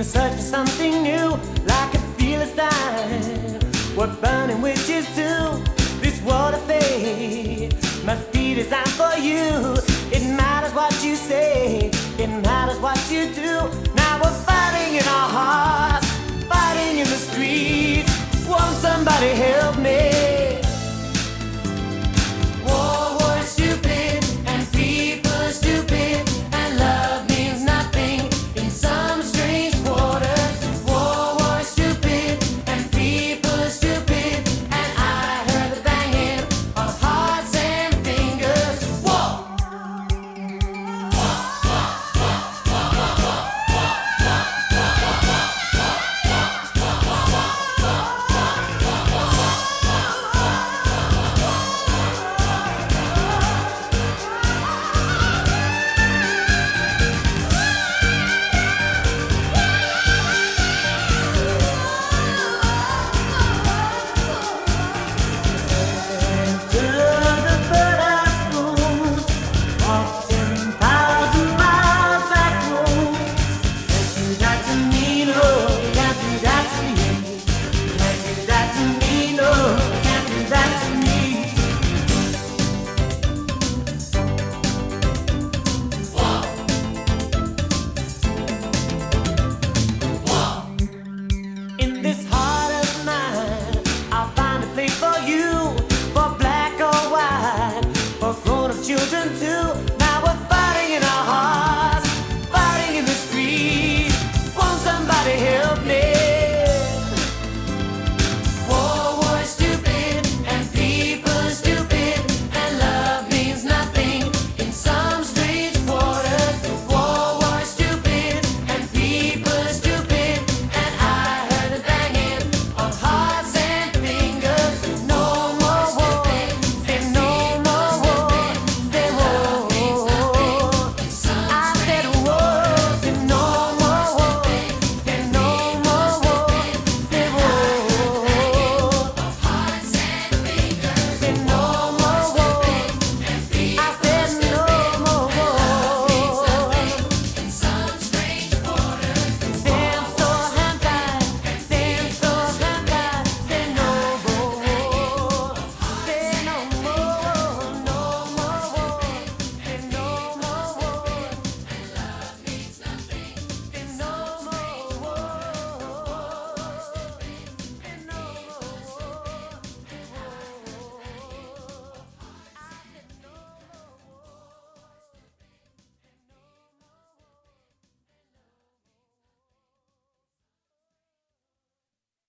to search for something new, like a fearless dive. What burning witches do, this world of fate must be designed for you. It matters what you say, it matters what you do. Now we're fighting in our hearts. Children too.